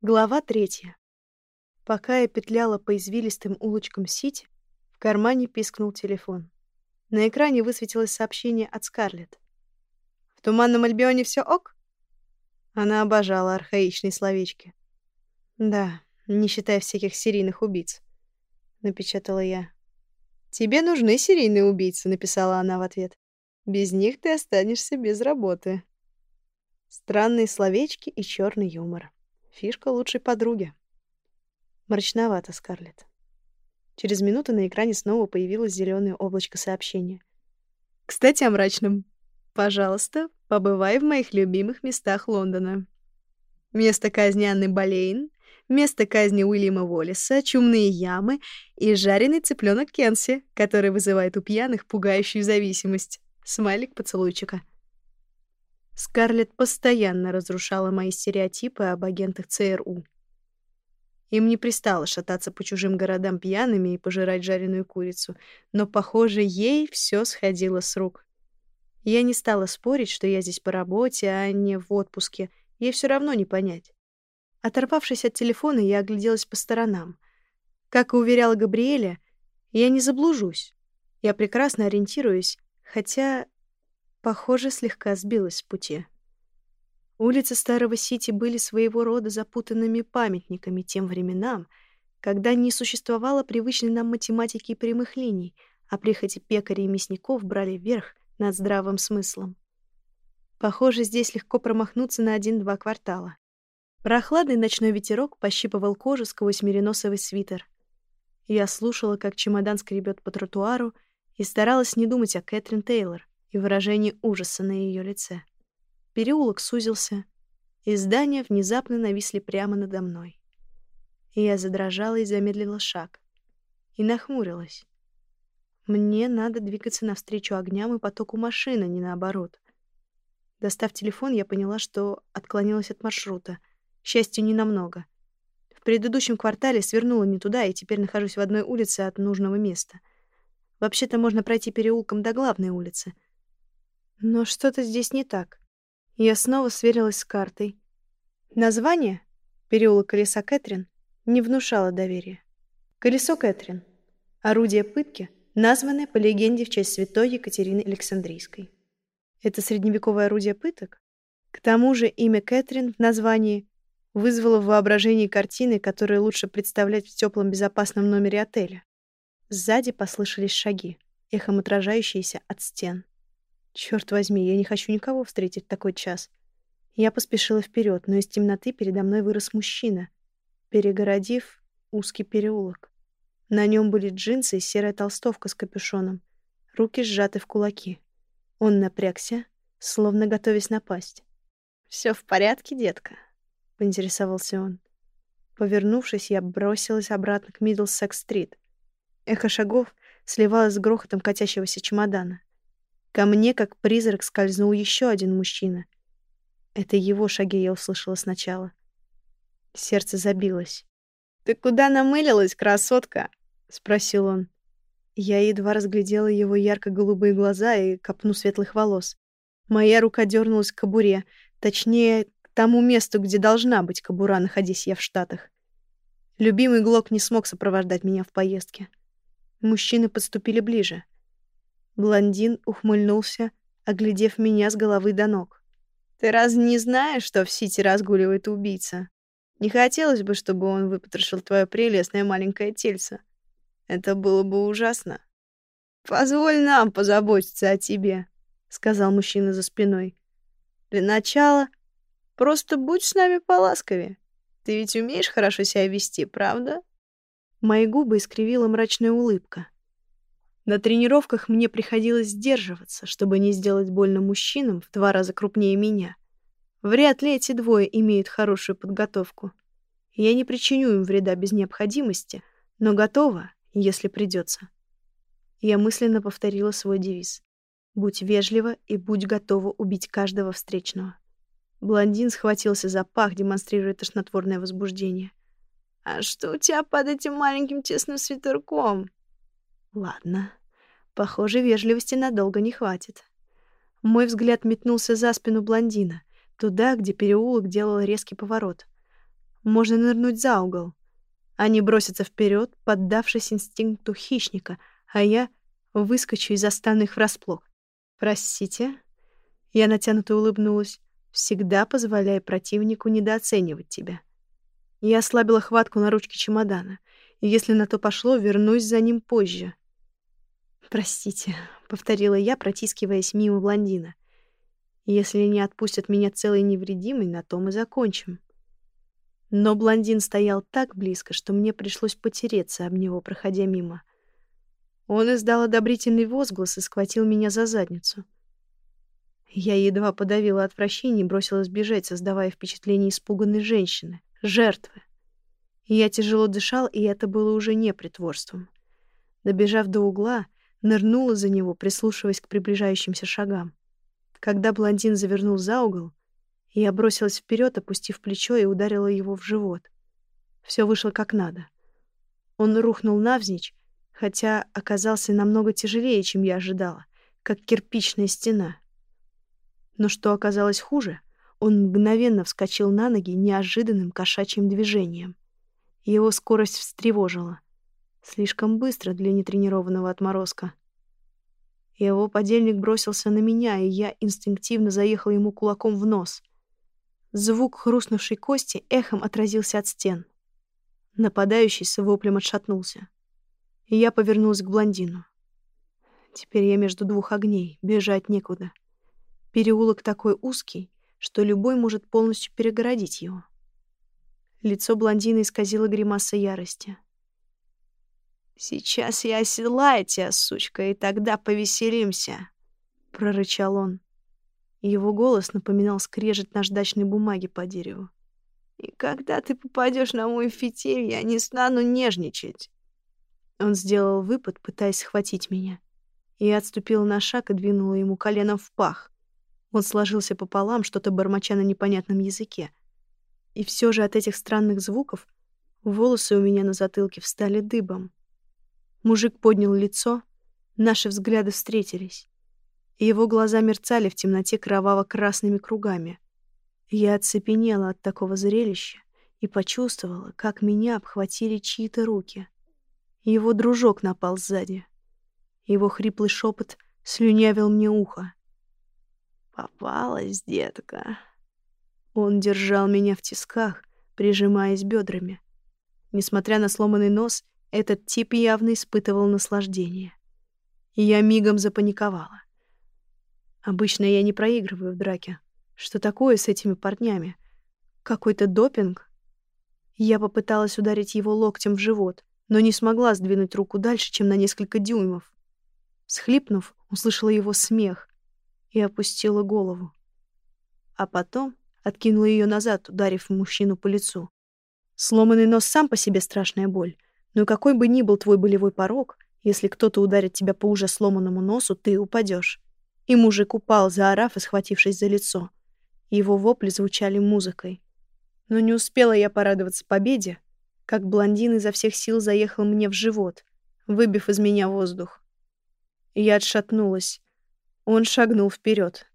Глава третья. Пока я петляла по извилистым улочкам Сити, в кармане пискнул телефон. На экране высветилось сообщение от Скарлетт. «В Туманном Альбионе все ок?» Она обожала архаичные словечки. «Да, не считая всяких серийных убийц», — напечатала я. «Тебе нужны серийные убийцы», — написала она в ответ. «Без них ты останешься без работы». Странные словечки и черный юмор. Фишка лучшей подруги. Мрачновато, Скарлетт. Через минуту на экране снова появилось зеленое облачко сообщения. «Кстати, о мрачном. Пожалуйста, побывай в моих любимых местах Лондона. Место казни Анны Болейн, место казни Уильяма Уоллеса, чумные ямы и жареный цыпленок Кенси, который вызывает у пьяных пугающую зависимость. Смайлик поцелуйчика. Скарлетт постоянно разрушала мои стереотипы об агентах ЦРУ. Им не пристало шататься по чужим городам пьяными и пожирать жареную курицу, но, похоже, ей все сходило с рук. Я не стала спорить, что я здесь по работе, а не в отпуске. Ей все равно не понять. Оторвавшись от телефона, я огляделась по сторонам. Как и уверяла Габриэля, я не заблужусь. Я прекрасно ориентируюсь, хотя Похоже, слегка сбилась с пути. Улицы Старого Сити были своего рода запутанными памятниками тем временам, когда не существовало привычной нам математики и прямых линий, а прихоти пекарей и мясников брали верх над здравым смыслом. Похоже, здесь легко промахнуться на один-два квартала. Прохладный ночной ветерок пощипывал кожу сквозь мериносовый свитер. Я слушала, как чемодан скребет по тротуару, и старалась не думать о Кэтрин Тейлор, и выражение ужаса на ее лице. Переулок сузился, и здания внезапно нависли прямо надо мной. И я задрожала и замедлила шаг. И нахмурилась. Мне надо двигаться навстречу огням и потоку машины, не наоборот. Достав телефон, я поняла, что отклонилась от маршрута. К счастью, ненамного. В предыдущем квартале свернула не туда и теперь нахожусь в одной улице от нужного места. Вообще-то можно пройти переулком до главной улицы — но что-то здесь не так. Я снова сверилась с картой. Название «Переулок колеса Кэтрин» не внушало доверия. Колесо Кэтрин. Орудие пытки, названное по легенде в честь святой Екатерины Александрийской. Это средневековое орудие пыток? К тому же имя Кэтрин в названии вызвало в воображении картины, которые лучше представлять в теплом безопасном номере отеля. Сзади послышались шаги, эхом отражающиеся от стен. Черт возьми, я не хочу никого встретить в такой час. Я поспешила вперед, но из темноты передо мной вырос мужчина, перегородив узкий переулок. На нем были джинсы и серая толстовка с капюшоном, руки сжаты в кулаки. Он напрягся, словно готовясь напасть. Все в порядке, детка?» — поинтересовался он. Повернувшись, я бросилась обратно к Миддлсекс-стрит. Эхо шагов сливалось с грохотом катящегося чемодана. Ко мне, как призрак, скользнул еще один мужчина. Это его шаги я услышала сначала. Сердце забилось. «Ты куда намылилась, красотка?» — спросил он. Я едва разглядела его ярко-голубые глаза и копну светлых волос. Моя рука дернулась к кобуре, точнее, к тому месту, где должна быть кобура, находясь я в Штатах. Любимый Глок не смог сопровождать меня в поездке. Мужчины подступили ближе — Блондин ухмыльнулся, оглядев меня с головы до ног. «Ты разве не знаешь, что в Сити разгуливает убийца? Не хотелось бы, чтобы он выпотрошил твое прелестное маленькое тельце. Это было бы ужасно. Позволь нам позаботиться о тебе», — сказал мужчина за спиной. «Для начала просто будь с нами поласковее. Ты ведь умеешь хорошо себя вести, правда?» Мои губы искривила мрачная улыбка. На тренировках мне приходилось сдерживаться, чтобы не сделать больно мужчинам в два раза крупнее меня. Вряд ли эти двое имеют хорошую подготовку. Я не причиню им вреда без необходимости, но готова, если придется. Я мысленно повторила свой девиз. «Будь вежлива и будь готова убить каждого встречного». Блондин схватился за пах, демонстрируя тошнотворное возбуждение. «А что у тебя под этим маленьким тесным свитерком?» «Ладно, Похоже, вежливости надолго не хватит. Мой взгляд метнулся за спину блондина, туда, где переулок делал резкий поворот. можно нырнуть за угол. Они бросятся вперед, поддавшись инстинкту хищника, а я выскочу и застану их врасплох. «Простите?» Я натянуто улыбнулась. «Всегда позволяй противнику недооценивать тебя». Я ослабила хватку на ручке чемодана, и если на то пошло, вернусь за ним позже. «Простите», — повторила я, протискиваясь мимо блондина. «Если не отпустят меня целой невредимой, на том и закончим». Но блондин стоял так близко, что мне пришлось потереться об него, проходя мимо. Он издал одобрительный возглас и схватил меня за задницу. Я едва подавила отвращение и бросилась бежать, создавая впечатление испуганной женщины, жертвы. Я тяжело дышал, и это было уже не притворством. Добежав до угла, нырнула за него, прислушиваясь к приближающимся шагам. Когда блондин завернул за угол, я бросилась вперед, опустив плечо и ударила его в живот. Все вышло как надо. Он рухнул навзничь, хотя оказался намного тяжелее, чем я ожидала, как кирпичная стена. Но что оказалось хуже, он мгновенно вскочил на ноги неожиданным кошачьим движением. Его скорость встревожила. Слишком быстро для нетренированного отморозка. Его подельник бросился на меня, и я инстинктивно заехала ему кулаком в нос. Звук хрустнувшей кости эхом отразился от стен. Нападающий с воплем отшатнулся. И я повернулась к блондину. Теперь я между двух огней, бежать некуда. Переулок такой узкий, что любой может полностью перегородить его. Лицо блондина исказило гримаса ярости. «Сейчас я оседлаю тебя, сучка, и тогда повеселимся», — прорычал он. Его голос напоминал скрежет наждачной бумаги по дереву. «И когда ты попадешь на мой фитиль, я не стану нежничать». Он сделал выпад, пытаясь схватить меня. Я отступила на шаг и двинула ему коленом в пах. Он сложился пополам, что-то бормоча на непонятном языке. И все же от этих странных звуков волосы у меня на затылке встали дыбом. Мужик поднял лицо, наши взгляды встретились. Его глаза мерцали в темноте кроваво-красными кругами. Я оцепенела от такого зрелища и почувствовала, как меня обхватили чьи-то руки. Его дружок напал сзади. Его хриплый шепот слюнявил мне ухо. «Попалась, детка». Он держал меня в тисках, прижимаясь бедрами. Несмотря на сломанный нос, этот тип явно испытывал наслаждение. Я мигом запаниковала. Обычно я не проигрываю в драке. Что такое с этими парнями? Какой-то допинг? Я попыталась ударить его локтем в живот, но не смогла сдвинуть руку дальше, чем на несколько дюймов. Схлипнув, услышала его смех и опустила голову. А потом откинула ее назад, ударив мужчину по лицу. Сломанный нос сам по себе страшная боль, но какой бы ни был твой болевой порог, если кто-то ударит тебя по уже сломанному носу, ты упадешь. И мужик упал, заорав и схватившись за лицо. Его вопли звучали музыкой. Но не успела я порадоваться победе, как блондин изо всех сил заехал мне в живот, выбив из меня воздух. Я отшатнулась. Он шагнул вперед.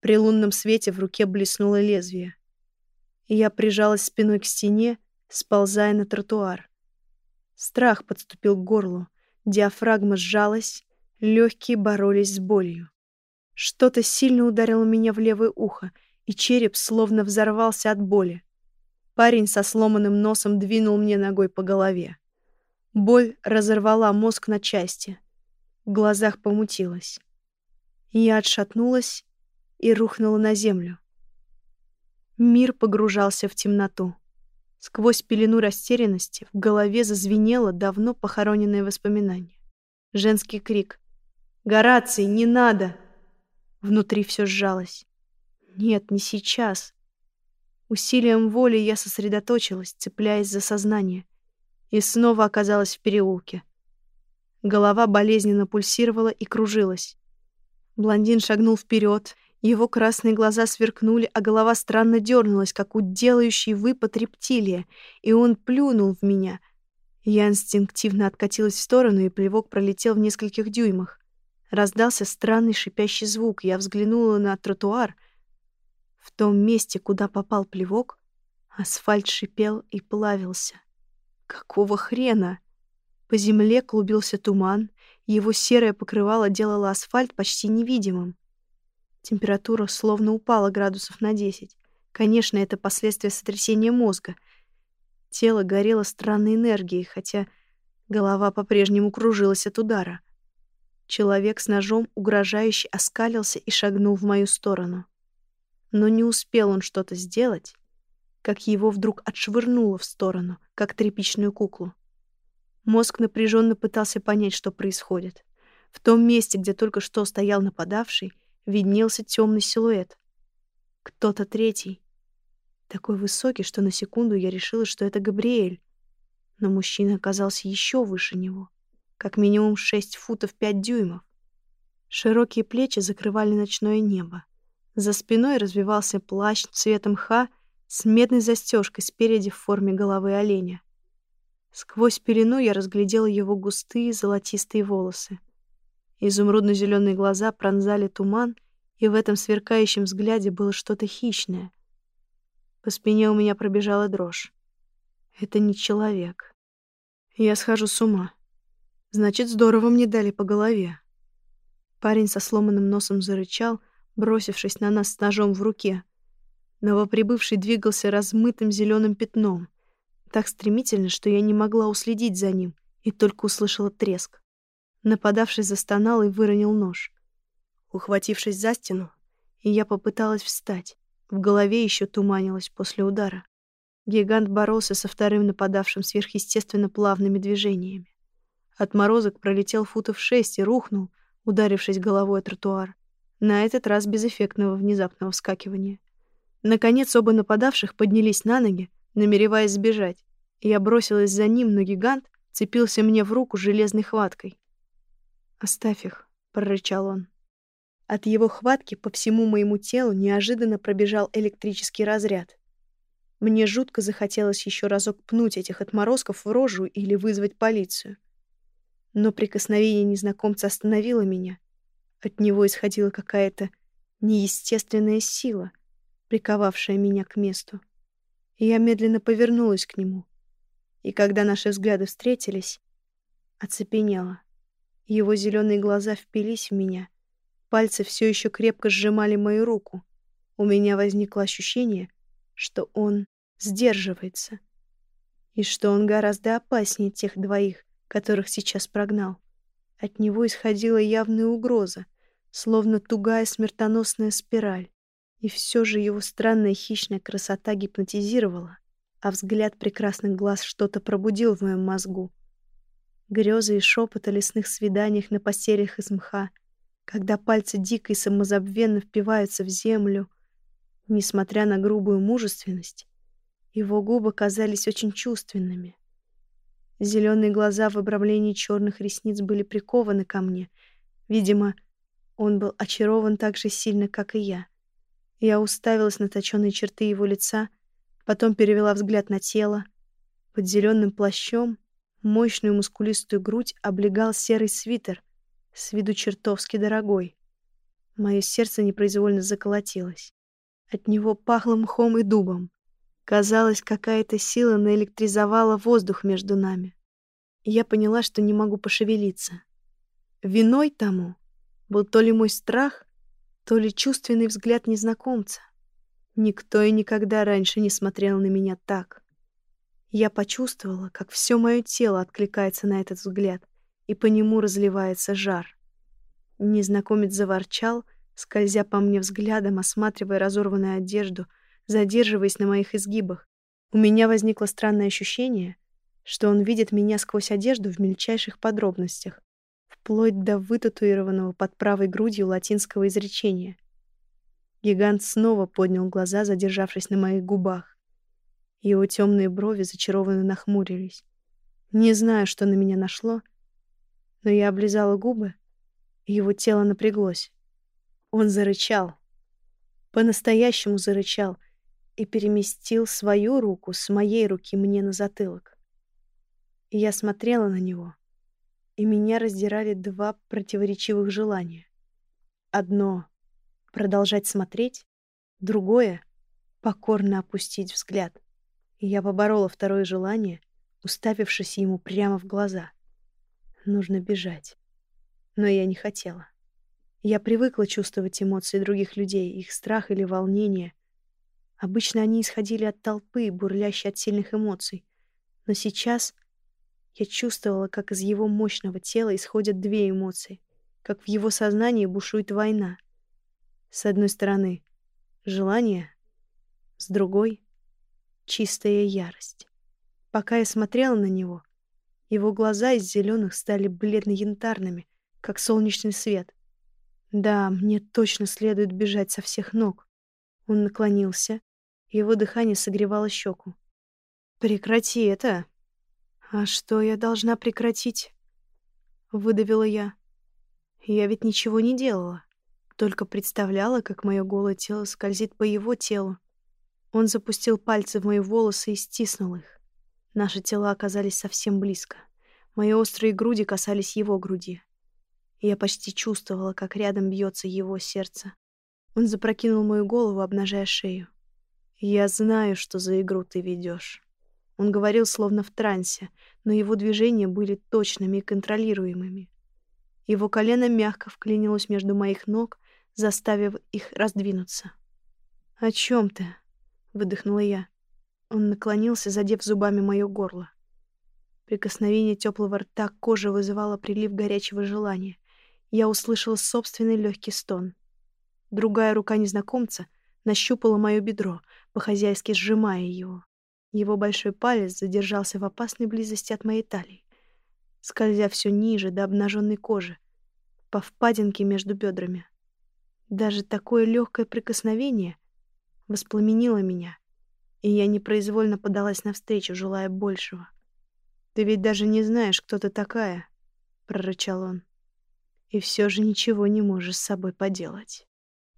При лунном свете в руке блеснуло лезвие. Я прижалась спиной к стене, сползая на тротуар. Страх подступил к горлу, диафрагма сжалась, легкие боролись с болью. Что-то сильно ударило меня в левое ухо, и череп словно взорвался от боли. Парень со сломанным носом двинул мне ногой по голове. Боль разорвала мозг на части. В глазах помутилась. Я отшатнулась и рухнула на землю. Мир погружался в темноту. Сквозь пелену растерянности в голове зазвенело давно похороненное воспоминание. Женский крик. «Гораций, не надо!» Внутри все сжалось. «Нет, не сейчас!» Усилием воли я сосредоточилась, цепляясь за сознание, и снова оказалась в переулке. Голова болезненно пульсировала и кружилась. Блондин шагнул вперед, его красные глаза сверкнули, а голова странно дернулась, как у делающей выпад рептилия, и он плюнул в меня. Я инстинктивно откатилась в сторону, и плевок пролетел в нескольких дюймах. Раздался странный шипящий звук. Я взглянула на тротуар. В том месте, куда попал плевок, Асфальт шипел и плавился. Какого хрена? По земле клубился туман, его серое покрывало делало асфальт почти невидимым. Температура словно упала градусов на 10. Конечно, это последствия сотрясения мозга. Тело горело странной энергией, хотя голова по-прежнему кружилась от удара. Человек с ножом угрожающе оскалился и шагнул в мою сторону. Но не успел он что-то сделать, как его вдруг отшвырнуло в сторону, как тряпичную куклу. Мозг напряженно пытался понять, что происходит. В том месте, где только что стоял нападавший, виднелся темный силуэт. Кто-то третий. Такой высокий, что на секунду я решила, что это Габриэль. Но мужчина оказался еще выше него. Как минимум шесть футов пять дюймов. Широкие плечи закрывали ночное небо. За спиной развивался плащ цветом ха с медной застежкой спереди в форме головы оленя. Сквозь пелену я разглядела его густые золотистые волосы. Изумрудно-зеленые глаза пронзали туман, и в этом сверкающем взгляде было что-то хищное. По спине у меня пробежала дрожь. Это не человек. Я схожу с ума. Значит, здорово мне дали по голове. Парень со сломанным носом зарычал, бросившись на нас с ножом в руке. Новоприбывший двигался размытым зеленым пятном — так стремительно, что я не могла уследить за ним и только услышала треск. Нападавший застонал и выронил нож. Ухватившись за стену, я попыталась встать. В голове еще туманилось после удара. Гигант боролся со вторым нападавшим сверхъестественно плавными движениями. Отморозок пролетел футов шесть и рухнул, ударившись головой о тротуар. На этот раз без эффектного внезапного вскакивания. Наконец оба нападавших поднялись на ноги, намереваясь сбежать. Я бросилась за ним, но гигант цепился мне в руку железной хваткой. «Оставь их», — прорычал он. От его хватки по всему моему телу неожиданно пробежал электрический разряд. Мне жутко захотелось еще разок пнуть этих отморозков в рожу или вызвать полицию. Но прикосновение незнакомца остановило меня. От него исходила какая-то неестественная сила, приковавшая меня к месту. Я медленно повернулась к нему. И когда наши взгляды встретились, оцепенела. Его зеленые глаза впились в меня. Пальцы все еще крепко сжимали мою руку. У меня возникло ощущение, что он сдерживается. И что он гораздо опаснее тех двоих, которых сейчас прогнал. От него исходила явная угроза, словно тугая смертоносная спираль. И все же его странная хищная красота гипнотизировала, а взгляд прекрасных глаз что-то пробудил в моем мозгу. Грезы и шепот о лесных свиданиях на постелях из мха, когда пальцы дико и самозабвенно впиваются в землю. Несмотря на грубую мужественность, его губы казались очень чувственными. Зеленые глаза в обрамлении черных ресниц были прикованы ко мне. Видимо, он был очарован так же сильно, как и я. Я уставилась на точёные черты его лица, потом перевела взгляд на тело. Под зеленым плащом мощную мускулистую грудь облегал серый свитер, с виду чертовски дорогой. Мое сердце непроизвольно заколотилось. От него пахло мхом и дубом. Казалось, какая-то сила наэлектризовала воздух между нами. Я поняла, что не могу пошевелиться. Виной тому был то ли мой страх, то ли чувственный взгляд незнакомца. Никто и никогда раньше не смотрел на меня так. Я почувствовала, как все мое тело откликается на этот взгляд, и по нему разливается жар. Незнакомец заворчал, скользя по мне взглядом, осматривая разорванную одежду, задерживаясь на моих изгибах. У меня возникло странное ощущение, что он видит меня сквозь одежду в мельчайших подробностях вплоть до вытатуированного под правой грудью латинского изречения. Гигант снова поднял глаза, задержавшись на моих губах. Его темные брови зачарованно нахмурились. Не знаю, что на меня нашло, но я облизала губы, и его тело напряглось. Он зарычал. По-настоящему зарычал и переместил свою руку с моей руки мне на затылок. И я смотрела на него — и меня раздирали два противоречивых желания. Одно — продолжать смотреть, другое — покорно опустить взгляд. И я поборола второе желание, уставившись ему прямо в глаза. Нужно бежать. Но я не хотела. Я привыкла чувствовать эмоции других людей, их страх или волнение. Обычно они исходили от толпы, бурлящей от сильных эмоций. Но сейчас я чувствовала, как из его мощного тела исходят две эмоции, как в его сознании бушует война. С одной стороны — желание, с другой — чистая ярость. Пока я смотрела на него, его глаза из зеленых стали бледно-янтарными, как солнечный свет. Да, мне точно следует бежать со всех ног. Он наклонился, его дыхание согревало щеку. «Прекрати это!» «А что я должна прекратить?» — выдавила я. «Я ведь ничего не делала, только представляла, как мое голое тело скользит по его телу. Он запустил пальцы в мои волосы и стиснул их. Наши тела оказались совсем близко. Мои острые груди касались его груди. я почти чувствовала, как рядом бьется его сердце. Он запрокинул мою голову, обнажая шею. «Я знаю, что за игру ты ведешь. Он говорил словно в трансе, но его движения были точными и контролируемыми. Его колено мягко вклинилось между моих ног, заставив их раздвинуться. «О чем ты?» — выдохнула я. Он наклонился, задев зубами мое горло. Прикосновение теплого рта к коже вызывало прилив горячего желания. Я услышала собственный легкий стон. Другая рука незнакомца нащупала мое бедро, по-хозяйски сжимая его. Его большой палец задержался в опасной близости от моей талии, скользя все ниже до обнаженной кожи, по впадинке между бедрами. Даже такое легкое прикосновение воспламенило меня, и я непроизвольно подалась навстречу, желая большего. «Ты ведь даже не знаешь, кто ты такая», — прорычал он. «И все же ничего не можешь с собой поделать».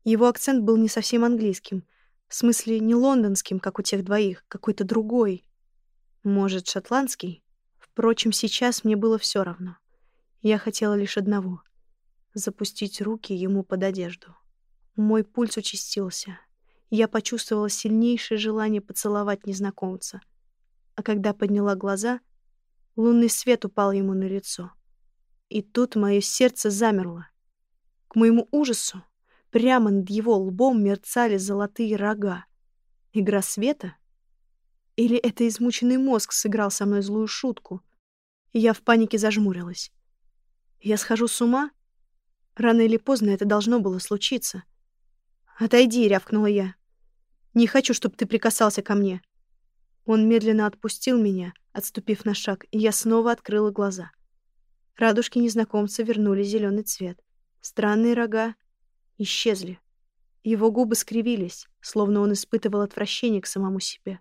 Его акцент был не совсем английским, в смысле, не лондонским, как у тех двоих, какой-то другой. Может, шотландский? Впрочем, сейчас мне было все равно. Я хотела лишь одного — запустить руки ему под одежду. Мой пульс участился. Я почувствовала сильнейшее желание поцеловать незнакомца. А когда подняла глаза, лунный свет упал ему на лицо. И тут мое сердце замерло. К моему ужасу Прямо над его лбом мерцали золотые рога. Игра света? Или это измученный мозг сыграл со мной злую шутку? И я в панике зажмурилась. Я схожу с ума? Рано или поздно это должно было случиться. «Отойди», — рявкнула я. «Не хочу, чтобы ты прикасался ко мне». Он медленно отпустил меня, отступив на шаг, и я снова открыла глаза. Радужки незнакомца вернули зеленый цвет. Странные рога исчезли. Его губы скривились, словно он испытывал отвращение к самому себе.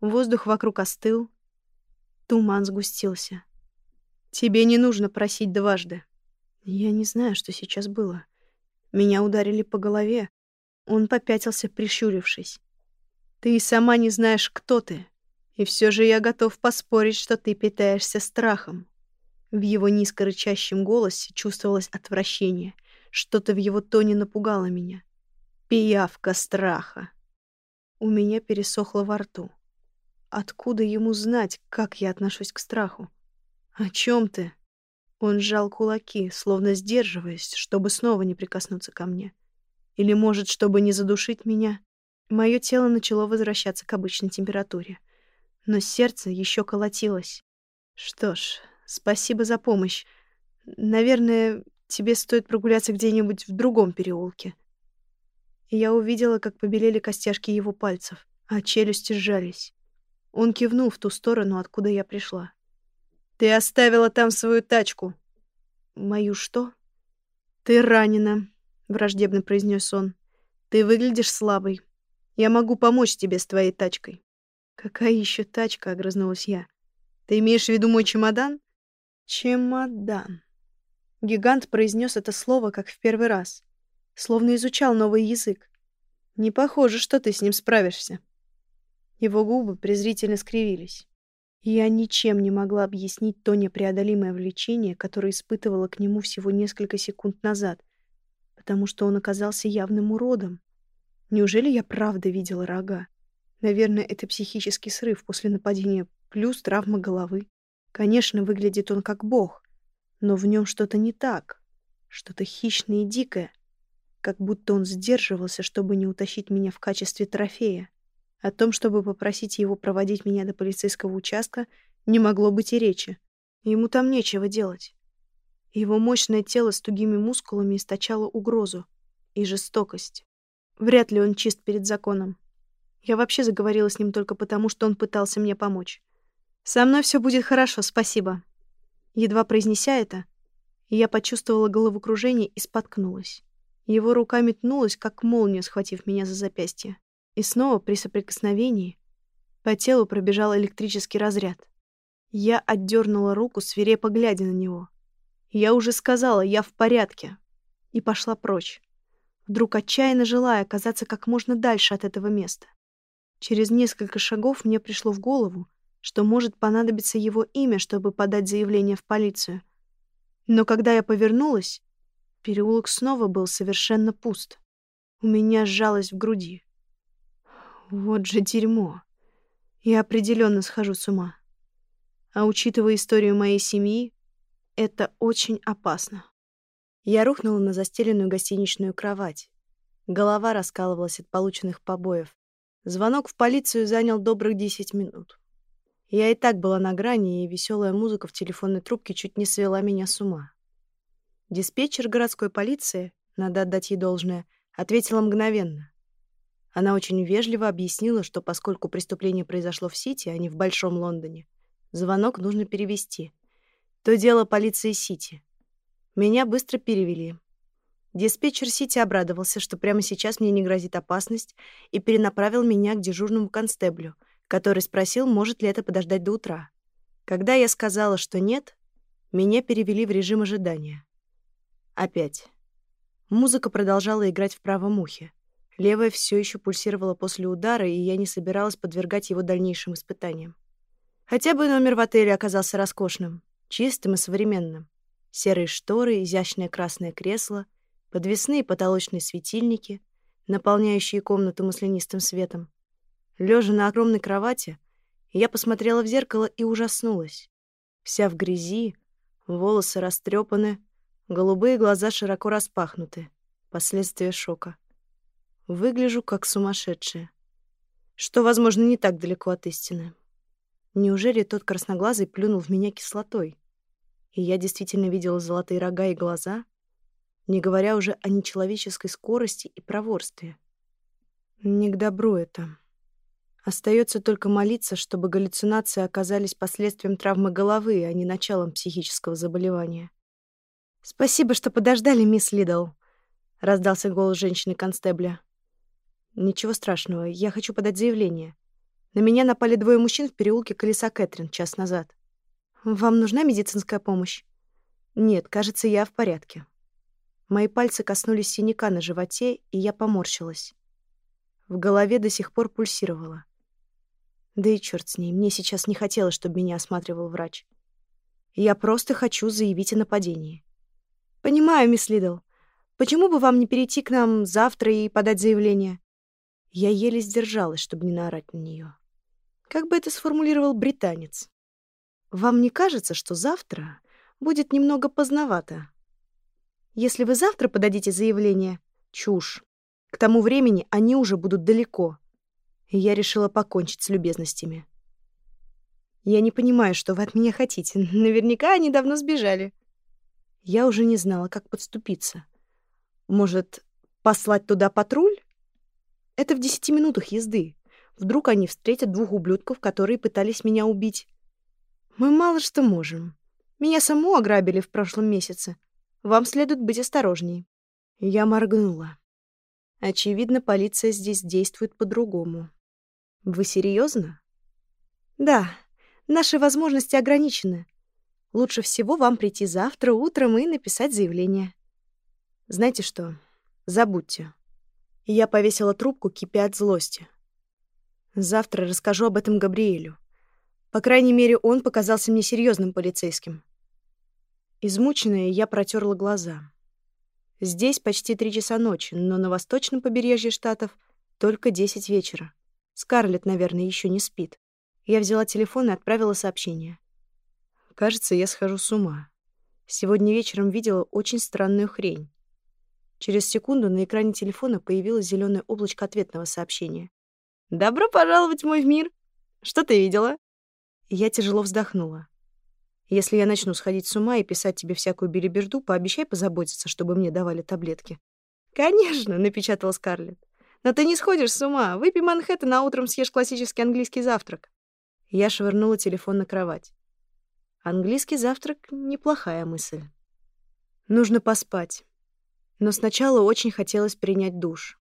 Воздух вокруг остыл, туман сгустился. «Тебе не нужно просить дважды». Я не знаю, что сейчас было. Меня ударили по голове. Он попятился, прищурившись. «Ты и сама не знаешь, кто ты. И все же я готов поспорить, что ты питаешься страхом». В его низко рычащем голосе чувствовалось отвращение — что-то в его тоне напугало меня. Пиявка страха. У меня пересохло во рту. Откуда ему знать, как я отношусь к страху? О чем ты? Он сжал кулаки, словно сдерживаясь, чтобы снова не прикоснуться ко мне. Или, может, чтобы не задушить меня? Мое тело начало возвращаться к обычной температуре. Но сердце еще колотилось. Что ж, спасибо за помощь. Наверное, Тебе стоит прогуляться где-нибудь в другом переулке. Я увидела, как побелели костяшки его пальцев, а челюсти сжались. Он кивнул в ту сторону, откуда я пришла. «Ты оставила там свою тачку». «Мою что?» «Ты ранена», — враждебно произнес он. «Ты выглядишь слабой. Я могу помочь тебе с твоей тачкой». «Какая еще тачка?» — огрызнулась я. «Ты имеешь в виду мой чемодан?» «Чемодан». Гигант произнес это слово как в первый раз, словно изучал новый язык. Не похоже, что ты с ним справишься. Его губы презрительно скривились. Я ничем не могла объяснить то непреодолимое влечение, которое испытывала к нему всего несколько секунд назад, потому что он оказался явным уродом. Неужели я правда видела рога? Наверное, это психический срыв после нападения плюс травма головы. Конечно, выглядит он как бог, но в нем что-то не так, что-то хищное и дикое, как будто он сдерживался, чтобы не утащить меня в качестве трофея. О том, чтобы попросить его проводить меня до полицейского участка, не могло быть и речи. Ему там нечего делать. Его мощное тело с тугими мускулами источало угрозу и жестокость. Вряд ли он чист перед законом. Я вообще заговорила с ним только потому, что он пытался мне помочь. «Со мной все будет хорошо, спасибо». Едва произнеся это, я почувствовала головокружение и споткнулась. Его рука метнулась, как молния, схватив меня за запястье. И снова при соприкосновении по телу пробежал электрический разряд. Я отдернула руку, свирепо глядя на него. Я уже сказала, я в порядке. И пошла прочь. Вдруг отчаянно желая оказаться как можно дальше от этого места. Через несколько шагов мне пришло в голову, что может понадобиться его имя, чтобы подать заявление в полицию. Но когда я повернулась, переулок снова был совершенно пуст. У меня сжалось в груди. Вот же дерьмо. Я определенно схожу с ума. А учитывая историю моей семьи, это очень опасно. Я рухнула на застеленную гостиничную кровать. Голова раскалывалась от полученных побоев. Звонок в полицию занял добрых десять минут. Я и так была на грани, и веселая музыка в телефонной трубке чуть не свела меня с ума. Диспетчер городской полиции, надо отдать ей должное, ответила мгновенно. Она очень вежливо объяснила, что поскольку преступление произошло в Сити, а не в Большом Лондоне, звонок нужно перевести. То дело полиции Сити. Меня быстро перевели. Диспетчер Сити обрадовался, что прямо сейчас мне не грозит опасность, и перенаправил меня к дежурному констеблю, который спросил, может ли это подождать до утра. Когда я сказала, что нет, меня перевели в режим ожидания. Опять. Музыка продолжала играть в правом ухе. Левая все еще пульсировала после удара, и я не собиралась подвергать его дальнейшим испытаниям. Хотя бы номер в отеле оказался роскошным, чистым и современным. Серые шторы, изящное красное кресло — подвесные потолочные светильники, наполняющие комнату маслянистым светом. Лежа на огромной кровати, я посмотрела в зеркало и ужаснулась. Вся в грязи, волосы растрепаны, голубые глаза широко распахнуты. Последствия шока. Выгляжу как сумасшедшая. Что, возможно, не так далеко от истины. Неужели тот красноглазый плюнул в меня кислотой? И я действительно видела золотые рога и глаза — не говоря уже о нечеловеческой скорости и проворстве. Не к добру это. Остается только молиться, чтобы галлюцинации оказались последствием травмы головы, а не началом психического заболевания. «Спасибо, что подождали, мисс Лидл», — раздался голос женщины-констебля. «Ничего страшного, я хочу подать заявление. На меня напали двое мужчин в переулке Колеса Кэтрин час назад. Вам нужна медицинская помощь?» «Нет, кажется, я в порядке». Мои пальцы коснулись синяка на животе, и я поморщилась. В голове до сих пор пульсировало. Да и черт с ней, мне сейчас не хотелось, чтобы меня осматривал врач. Я просто хочу заявить о нападении. Понимаю, мисс Лидл. Почему бы вам не перейти к нам завтра и подать заявление? Я еле сдержалась, чтобы не наорать на нее. Как бы это сформулировал британец? Вам не кажется, что завтра будет немного поздновато? Если вы завтра подадите заявление, чушь. К тому времени они уже будут далеко. И я решила покончить с любезностями. Я не понимаю, что вы от меня хотите. Наверняка они давно сбежали. Я уже не знала, как подступиться. Может, послать туда патруль? Это в десяти минутах езды. Вдруг они встретят двух ублюдков, которые пытались меня убить. Мы мало что можем. Меня саму ограбили в прошлом месяце. Вам следует быть осторожней». Я моргнула. Очевидно, полиция здесь действует по-другому. Вы серьезно? Да, наши возможности ограничены. Лучше всего вам прийти завтра утром и написать заявление. Знаете что? Забудьте. Я повесила трубку, кипя от злости. Завтра расскажу об этом Габриэлю. По крайней мере, он показался мне серьезным полицейским. Измученная, я протерла глаза. Здесь почти три часа ночи, но на восточном побережье Штатов только десять вечера. Скарлетт, наверное, еще не спит. Я взяла телефон и отправила сообщение. Кажется, я схожу с ума. Сегодня вечером видела очень странную хрень. Через секунду на экране телефона появилось зеленое облачко ответного сообщения. «Добро пожаловать в мой мир! Что ты видела?» Я тяжело вздохнула. «Если я начну сходить с ума и писать тебе всякую береберду, пообещай позаботиться, чтобы мне давали таблетки». «Конечно!» — напечатала Скарлетт. «Но ты не сходишь с ума. Выпей Манхэттен, а утром съешь классический английский завтрак». Я швырнула телефон на кровать. Английский завтрак — неплохая мысль. Нужно поспать. Но сначала очень хотелось принять душ.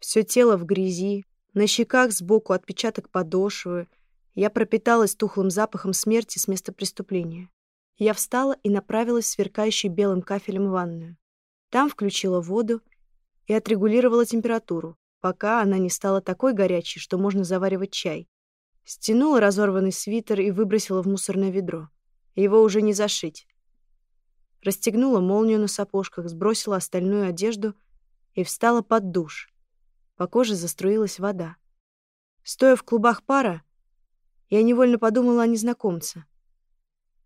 Все тело в грязи, на щеках сбоку отпечаток подошвы. Я пропиталась тухлым запахом смерти с места преступления. Я встала и направилась в сверкающую белым кафелем ванную. Там включила воду и отрегулировала температуру, пока она не стала такой горячей, что можно заваривать чай. Стянула разорванный свитер и выбросила в мусорное ведро. Его уже не зашить. Расстегнула молнию на сапожках, сбросила остальную одежду и встала под душ. По коже заструилась вода. Стоя в клубах пара, я невольно подумала о незнакомце.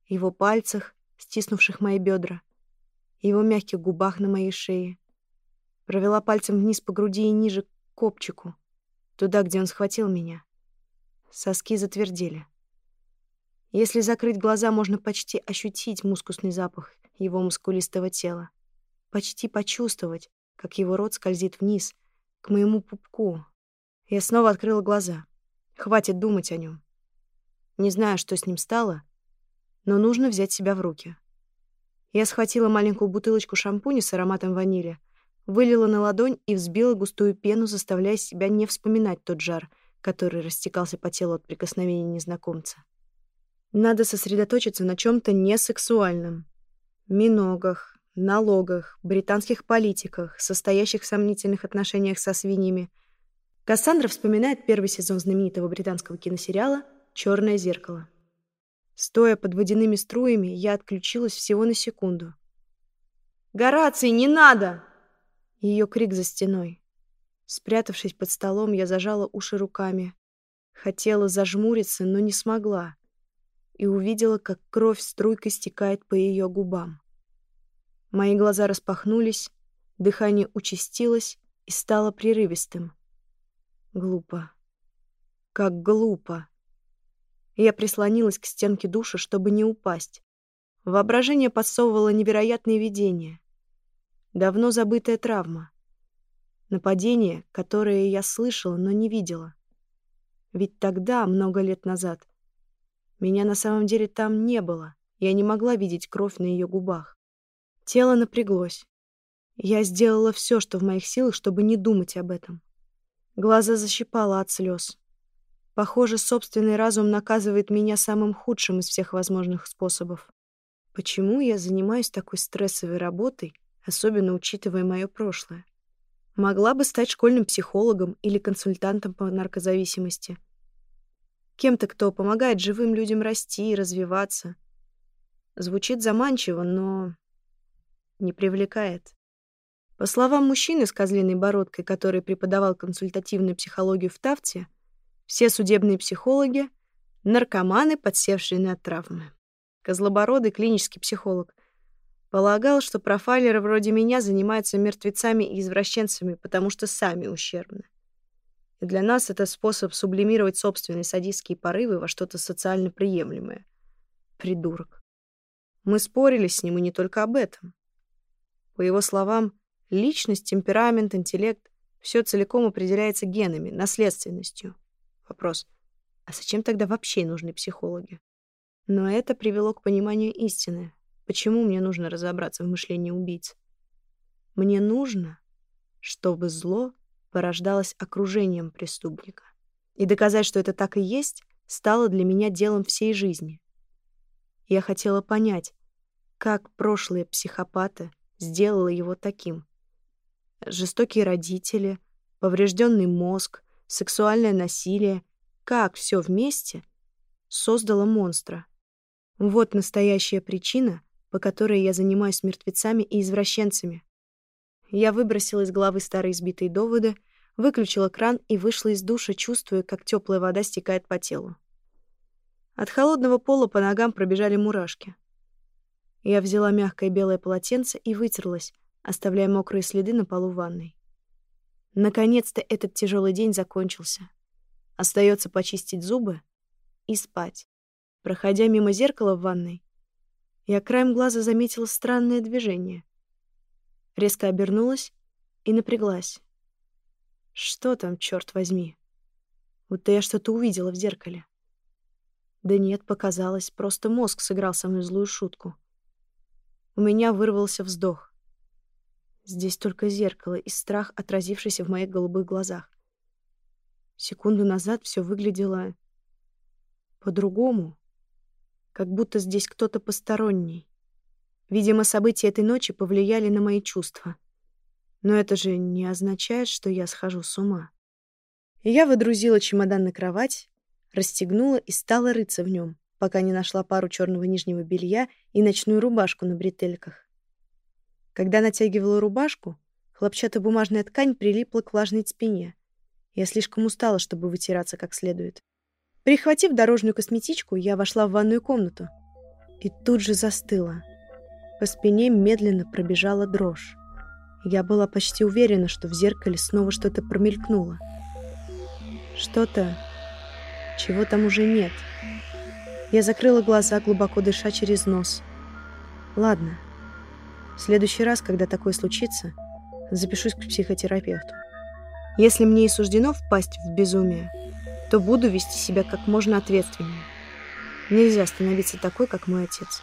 Его пальцах, стиснувших мои бедра, его мягких губах на моей шее. Провела пальцем вниз по груди и ниже к копчику, туда, где он схватил меня. Соски затвердели. Если закрыть глаза, можно почти ощутить мускусный запах его мускулистого тела. Почти почувствовать, как его рот скользит вниз, к моему пупку. Я снова открыла глаза. Хватит думать о нем. Не знаю, что с ним стало, но нужно взять себя в руки. Я схватила маленькую бутылочку шампуня с ароматом ванили, вылила на ладонь и взбила густую пену, заставляя себя не вспоминать тот жар, который растекался по телу от прикосновения незнакомца. Надо сосредоточиться на чем-то несексуальном. Миногах, налогах, британских политиках, состоящих в сомнительных отношениях со свиньями. Кассандра вспоминает первый сезон знаменитого британского киносериала «Черное зеркало». Стоя под водяными струями, я отключилась всего на секунду. «Гораций, не надо!» Ее крик за стеной. Спрятавшись под столом, я зажала уши руками. Хотела зажмуриться, но не смогла и увидела, как кровь струйкой стекает по ее губам. Мои глаза распахнулись, дыхание участилось и стало прерывистым. Глупо. Как глупо. Я прислонилась к стенке душа, чтобы не упасть. Воображение подсовывало невероятные видения. Давно забытая травма. Нападение, которое я слышала, но не видела. Ведь тогда, много лет назад, меня на самом деле там не было. Я не могла видеть кровь на ее губах. Тело напряглось. Я сделала все, что в моих силах, чтобы не думать об этом. Глаза защипало от слез. Похоже, собственный разум наказывает меня самым худшим из всех возможных способов. Почему я занимаюсь такой стрессовой работой, особенно учитывая мое прошлое? Могла бы стать школьным психологом или консультантом по наркозависимости — Кем-то, кто помогает живым людям расти и развиваться. Звучит заманчиво, но не привлекает. По словам мужчины с козлиной бородкой, который преподавал консультативную психологию в Тафте, все судебные психологи — наркоманы, подсевшие на травмы. Козлобородый клинический психолог полагал, что профайлеры вроде меня занимаются мертвецами и извращенцами, потому что сами ущербны. И для нас это способ сублимировать собственные садистские порывы во что-то социально приемлемое. Придурок. Мы спорили с ним и не только об этом. По его словам, личность, темперамент, интеллект — все целиком определяется генами, наследственностью. Вопрос, а зачем тогда вообще нужны психологи? Но это привело к пониманию истины. Почему мне нужно разобраться в мышлении убийц? Мне нужно, чтобы зло порождалось окружением преступника. И доказать, что это так и есть, стало для меня делом всей жизни. Я хотела понять, как прошлые психопаты сделало его таким. Жестокие родители, поврежденный мозг, сексуальное насилие, как все вместе создало монстра. Вот настоящая причина, по которой я занимаюсь мертвецами и извращенцами. Я выбросила из головы старые избитые доводы, Выключила кран и вышла из душа, чувствуя, как теплая вода стекает по телу. От холодного пола по ногам пробежали мурашки. Я взяла мягкое белое полотенце и вытерлась, оставляя мокрые следы на полу ванной. Наконец-то этот тяжелый день закончился. Остается почистить зубы и спать. Проходя мимо зеркала в ванной, я краем глаза заметила странное движение. Резко обернулась и напряглась. Что там, черт возьми? Будто я что-то увидела в зеркале. Да нет, показалось, просто мозг сыграл со мной злую шутку. У меня вырвался вздох. Здесь только зеркало и страх, отразившийся в моих голубых глазах. Секунду назад все выглядело по-другому, как будто здесь кто-то посторонний. Видимо, события этой ночи повлияли на мои чувства — но это же не означает, что я схожу с ума. я выдрузила чемодан на кровать, расстегнула и стала рыться в нем, пока не нашла пару черного нижнего белья и ночную рубашку на бретельках. Когда натягивала рубашку, хлопчатобумажная ткань прилипла к влажной спине. Я слишком устала, чтобы вытираться как следует. Прихватив дорожную косметичку, я вошла в ванную комнату и тут же застыла. По спине медленно пробежала дрожь. Я была почти уверена, что в зеркале снова что-то промелькнуло. Что-то, чего там уже нет. Я закрыла глаза, глубоко дыша через нос. Ладно. В следующий раз, когда такое случится, запишусь к психотерапевту. Если мне и суждено впасть в безумие, то буду вести себя как можно ответственнее. Нельзя становиться такой, как мой отец.